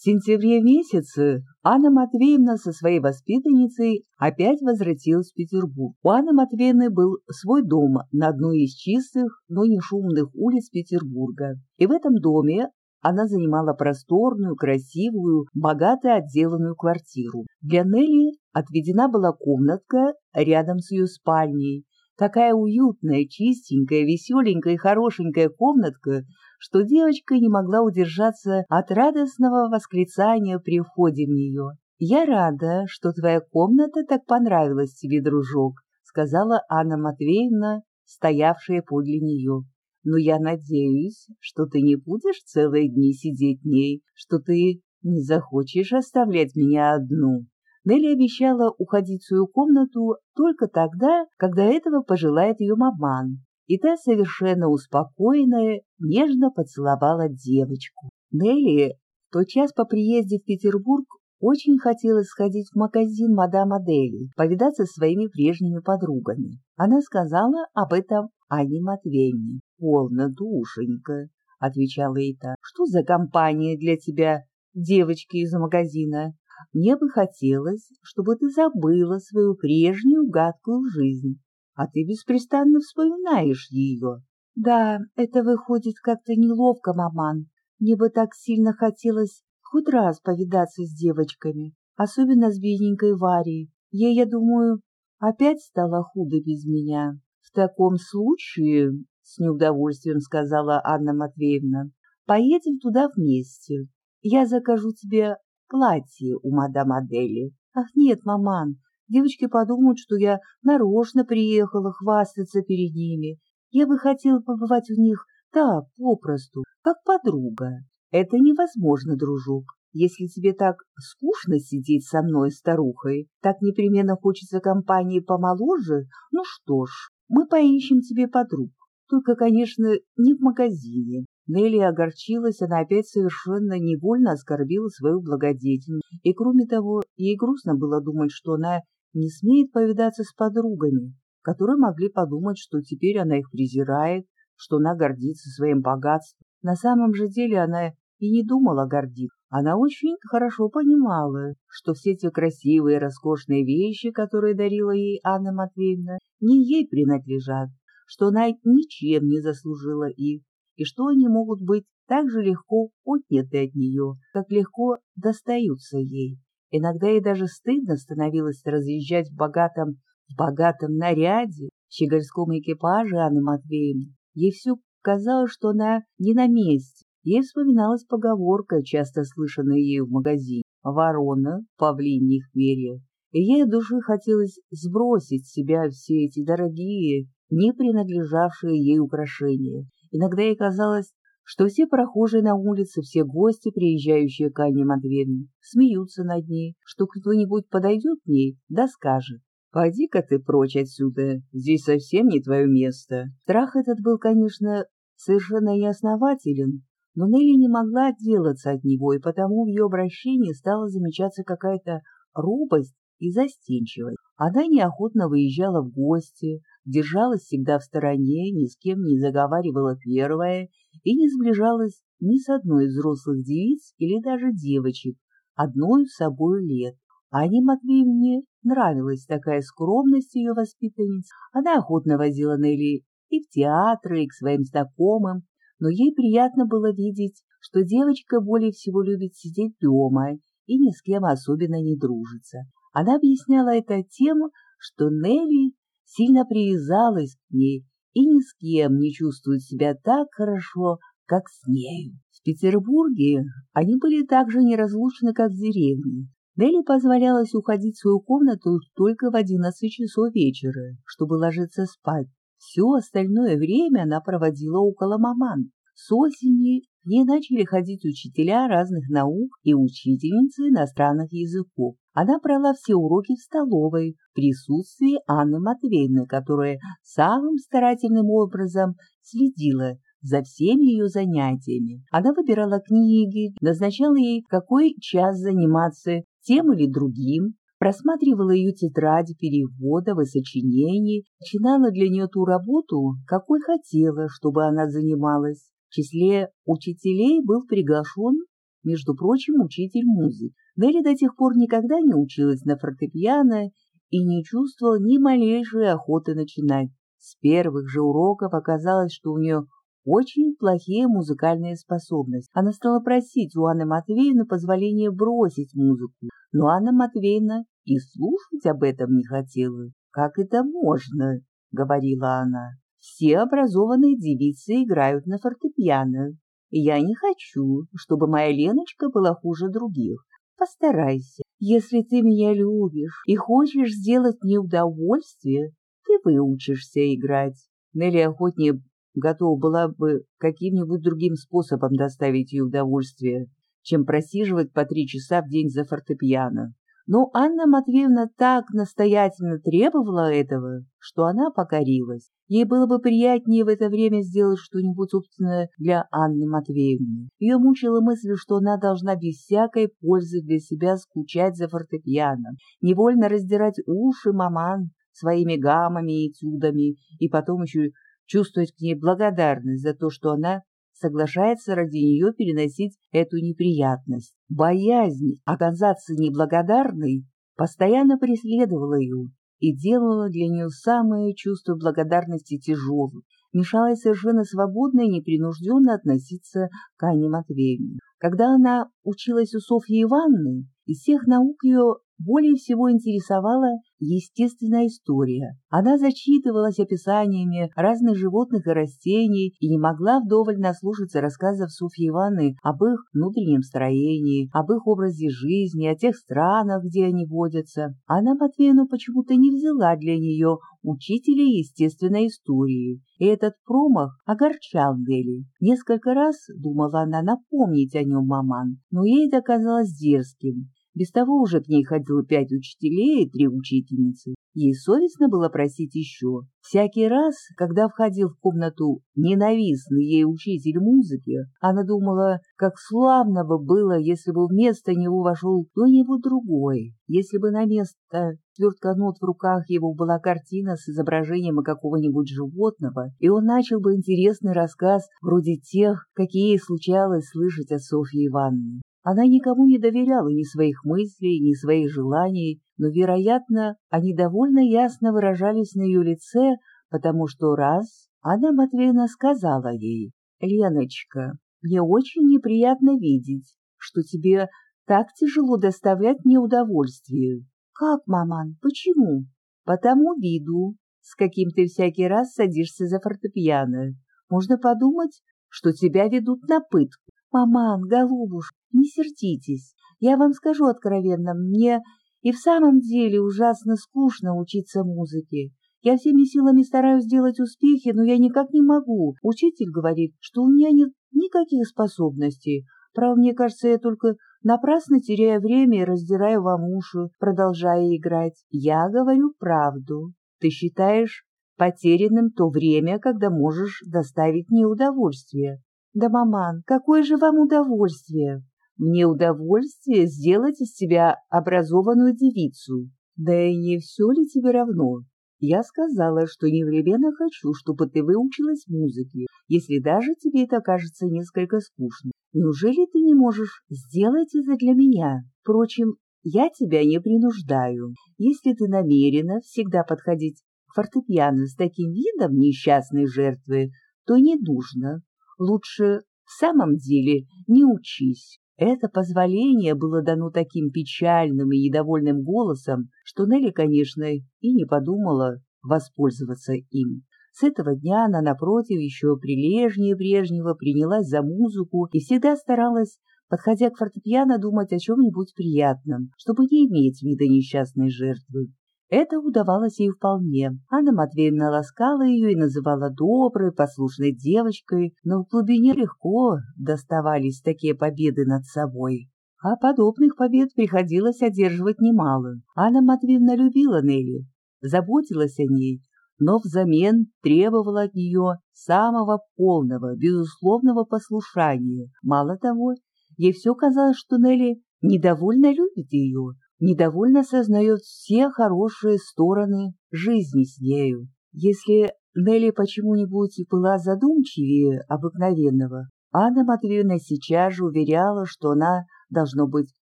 В сентябре месяце Анна Матвеевна со своей воспитанницей опять возвратилась в Петербург. У Анны Матвеевны был свой дом на одной из чистых, но не шумных улиц Петербурга. И в этом доме она занимала просторную, красивую, богато отделанную квартиру. Для Нелли отведена была комнатка рядом с ее спальней. Такая уютная, чистенькая, веселенькая и хорошенькая комнатка, что девочка не могла удержаться от радостного восклицания при входе в нее. «Я рада, что твоя комната так понравилась тебе, дружок», сказала Анна Матвеевна, стоявшая подле нее. «Но я надеюсь, что ты не будешь целые дни сидеть в ней, что ты не захочешь оставлять меня одну». Нелли обещала уходить в свою комнату только тогда, когда этого пожелает ее маман, и та, совершенно успокоенная, нежно поцеловала девочку. Нелли в тот час по приезде в Петербург очень хотела сходить в магазин мадам Адели, повидаться со своими прежними подругами. Она сказала об этом Анне Матвеевне. «Полно, душенька», — отвечала ей та. «Что за компания для тебя, девочки из магазина? Мне бы хотелось, чтобы ты забыла свою прежнюю гадкую жизнь а ты беспрестанно вспоминаешь ее. Да, это выходит как-то неловко, маман. Мне бы так сильно хотелось хоть раз повидаться с девочками, особенно с бедненькой Варей. Ей, я думаю, опять стало худо без меня. В таком случае, — с неудовольствием сказала Анна Матвеевна, — поедем туда вместе. Я закажу тебе платье у мадам Адели. Ах, нет, маман, Девочки подумают, что я нарочно приехала хвастаться перед ними. Я бы хотела побывать у них так, попросту, как подруга. Это невозможно, дружок. Если тебе так скучно сидеть со мной, старухой, так непременно хочется компании помоложе, ну что ж, мы поищем тебе подруг. Только, конечно, не в магазине. Нелли огорчилась, она опять совершенно невольно оскорбила свою благодетельницу. И, кроме того, ей грустно было думать, что она не смеет повидаться с подругами, которые могли подумать, что теперь она их презирает, что она гордится своим богатством. На самом же деле она и не думала гордиться. Она очень хорошо понимала, что все те красивые, роскошные вещи, которые дарила ей Анна Матвеевна, не ей принадлежат, что она ничем не заслужила их, и что они могут быть так же легко отняты от нее, как легко достаются ей. Иногда ей даже стыдно становилось разъезжать в богатом, в богатом наряде, в щегольском экипаже Анны Матвеевны. Ей все казалось, что она не на месте. Ей вспоминалась поговорка, часто слышанная ею в магазине «Ворона в павлиньих перьях». И ей от души хотелось сбросить с себя все эти дорогие, не принадлежавшие ей украшения. Иногда ей казалось, что все прохожие на улице, все гости, приезжающие к Анне Матвеевне, смеются над ней, что кто-нибудь подойдет к ней, да скажет. «Пойди-ка ты прочь отсюда, здесь совсем не твое место». Страх этот был, конечно, совершенно неоснователен, но Нелли не могла отделаться от него, и потому в ее обращении стала замечаться какая-то робость и застенчивость. Она неохотно выезжала в гости, держалась всегда в стороне, ни с кем не заговаривала первая и не сближалась ни с одной из взрослых девиц или даже девочек, одной с собой лет. Ане Матвеевне нравилась такая скромность ее воспитанниц. Она охотно возила Нелли и в театры, и к своим знакомым, но ей приятно было видеть, что девочка более всего любит сидеть дома и ни с кем особенно не дружится. Она объясняла это тем, что Нелли сильно привязалась к ней и ни с кем не чувствует себя так хорошо, как с нею. В Петербурге они были так же неразлучны, как в деревне. Нелли позволялось уходить в свою комнату только в одиннадцать часов вечера, чтобы ложиться спать. Все остальное время она проводила около маман. С осени к ней начали ходить учителя разных наук и учительницы иностранных языков. Она брала все уроки в столовой в присутствии Анны Матвеевны, которая самым старательным образом следила за всеми ее занятиями. Она выбирала книги, назначала ей, какой час заниматься тем или другим, просматривала ее тетради переводов и сочинений, начинала для нее ту работу, какой хотела, чтобы она занималась. В числе учителей был приглашен между прочим, учитель музыки. Нелли до тех пор никогда не училась на фортепиано и не чувствовала ни малейшей охоты начинать. С первых же уроков оказалось, что у нее очень плохие музыкальные способности. Она стала просить у Анны Матвеевны позволения бросить музыку, но Анна Матвеевна и слушать об этом не хотела. «Как это можно?» — говорила она. «Все образованные девицы играют на фортепиано, я не хочу, чтобы моя Леночка была хуже других. Постарайся. Если ты меня любишь и хочешь сделать мне удовольствие, ты выучишься играть». Нелли охотнее готова была бы каким-нибудь другим способом доставить ей удовольствие, чем просиживать по три часа в день за фортепиано. Но Анна Матвеевна так настоятельно требовала этого, что она покорилась. Ей было бы приятнее в это время сделать что-нибудь собственное для Анны Матвеевны. Ее мучила мысль, что она должна без всякой пользы для себя скучать за фортепиано, невольно раздирать уши маман своими гаммами и этюдами, и потом еще чувствовать к ней благодарность за то, что она соглашается ради нее переносить эту неприятность. Боязнь оказаться неблагодарной постоянно преследовала ее и делала для нее самое чувство благодарности тяжелым, мешала совершенно свободно и непринужденно относиться к Анне Матвеевне. Когда она училась у Софьи Ивановны, из всех наук ее более всего интересовала естественная история. Она зачитывалась описаниями разных животных и растений и не могла вдоволь наслушаться рассказов Софьи Ивановны об их внутреннем строении, об их образе жизни, о тех странах, где они водятся. Она Матвеевну почему-то не взяла для нее учителя естественной истории, и этот промах огорчал Нелли. Несколько раз думала она напомнить о нем маман, но ей это казалось дерзким. Без того уже к ней ходило пять учителей и три учительницы. Ей совестно было просить еще. Всякий раз, когда входил в комнату ненавистный ей учитель музыки, она думала, как славно бы было, если бы вместо него вошел кто-нибудь другой, если бы на место свертка нот в руках его была картина с изображением какого-нибудь животного, и он начал бы интересный рассказ вроде тех, какие случалось слышать от Софьи Ивановны. Она никому не доверяла ни своих мыслей, ни своих желаний, но, вероятно, они довольно ясно выражались на ее лице, потому что раз Анна Матвеевна сказала ей, «Леночка, мне очень неприятно видеть, что тебе так тяжело доставлять мне удовольствие». «Как, маман, почему?» «По тому виду, с каким ты всякий раз садишься за фортепиано. Можно подумать, что тебя ведут на пытку. «Маман, голубушка, не сердитесь. Я вам скажу откровенно, мне и в самом деле ужасно скучно учиться музыке. Я всеми силами стараюсь сделать успехи, но я никак не могу. Учитель говорит, что у меня нет никаких способностей. Право, мне кажется, я только напрасно теряю время и раздираю вам уши, продолжая играть. Я говорю правду. Ты считаешь потерянным то время, когда можешь доставить мне удовольствие. Да, маман, какое же вам удовольствие? Мне удовольствие сделать из тебя образованную девицу. Да и не все ли тебе равно? Я сказала, что непременно хочу, чтобы ты выучилась музыке, если даже тебе это кажется несколько скучно. Неужели ты не можешь сделать это для меня? Впрочем, я тебя не принуждаю. Если ты намерена всегда подходить к фортепиано с таким видом несчастной жертвы, то не нужно. Лучше в самом деле не учись. Это позволение было дано таким печальным и недовольным голосом, что Нелли, конечно, и не подумала воспользоваться им. С этого дня она, напротив, еще прилежнее прежнего принялась за музыку и всегда старалась, подходя к фортепиано, думать о чем-нибудь приятном, чтобы не иметь вида несчастной жертвы. Это удавалось ей вполне. Анна Матвеевна ласкала ее и называла доброй, послушной девочкой, но в глубине легко доставались такие победы над собой. А подобных побед приходилось одерживать немало. Анна Матвеевна любила Нелли, заботилась о ней, но взамен требовала от нее самого полного, безусловного послушания. Мало того, ей все казалось, что Нелли недовольно любит ее, недовольно сознает все хорошие стороны жизни с нею. Если Нелли почему-нибудь была задумчивее обыкновенного, Анна Матвеевна сейчас же уверяла, что она, должно быть,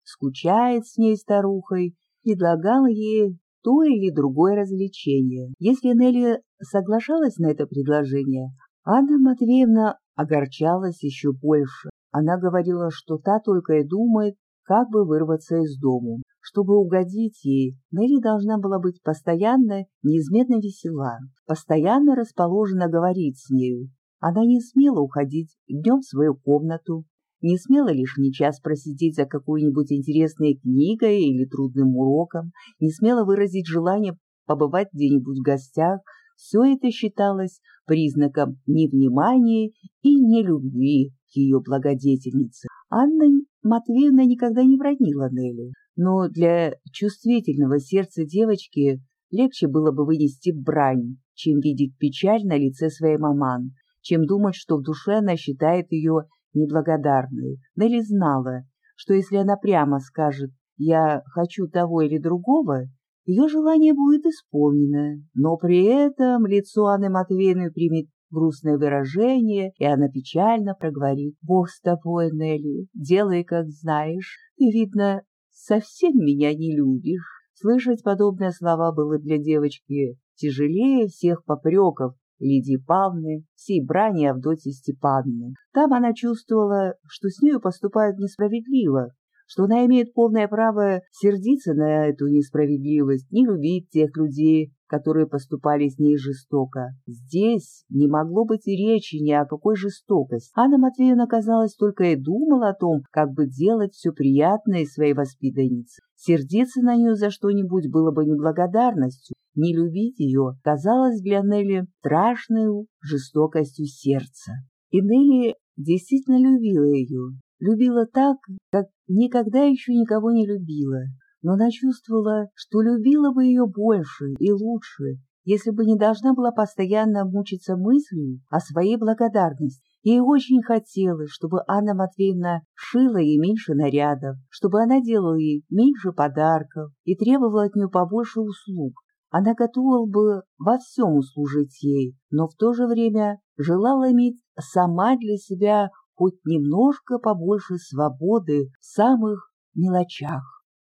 скучает с ней старухой, предлагала ей то или другое развлечение. Если Нелли соглашалась на это предложение, Анна Матвеевна огорчалась еще больше. Она говорила, что та только и думает, как бы вырваться из дому. Чтобы угодить ей, Нелли должна была быть постоянно, неизменно весела, постоянно расположена говорить с нею. Она не смела уходить днем в свою комнату, не смела лишний час просидеть за какой-нибудь интересной книгой или трудным уроком, не смела выразить желание побывать где-нибудь в гостях, все это считалось признаком невнимания и нелюбви к ее благодетельнице. Анна Матвеевна никогда не бронила Нелли, но для чувствительного сердца девочки легче было бы вынести брань, чем видеть печаль на лице своей маман, чем думать, что в душе она считает ее неблагодарной. Нелли знала, что если она прямо скажет «я хочу того или другого», ее желание будет исполнено, но при этом лицо Анны Матвеевны примет грустное выражение, и она печально проговорит «Бог с тобой, Нелли, делай, как знаешь, ты, видно, совсем меня не любишь». Слышать подобные слова было для девочки тяжелее всех попреков Лидии Павловны, всей брани Авдотьи Степановны. Там она чувствовала, что с нею поступают несправедливо, что она имеет полное право сердиться на эту несправедливость, не любить тех людей, которые поступали с ней жестоко. Здесь не могло быть и речи ни о какой жестокости. Анна Матвеевна, казалось, только и думала о том, как бы делать все приятное своей воспитаннице. Сердиться на нее за что-нибудь было бы неблагодарностью, не любить ее казалось для Нелли страшной жестокостью сердца. И Нелли действительно любила ее, любила так, как никогда еще никого не любила, но она чувствовала, что любила бы ее больше и лучше, если бы не должна была постоянно мучиться мыслью о своей благодарности. Ей очень хотелось, чтобы Анна Матвеевна шила ей меньше нарядов, чтобы она делала ей меньше подарков и требовала от нее побольше услуг. Она готова бы во всем услужить ей, но в то же время желала иметь сама для себя хоть немножко побольше свободы в самых мелочах.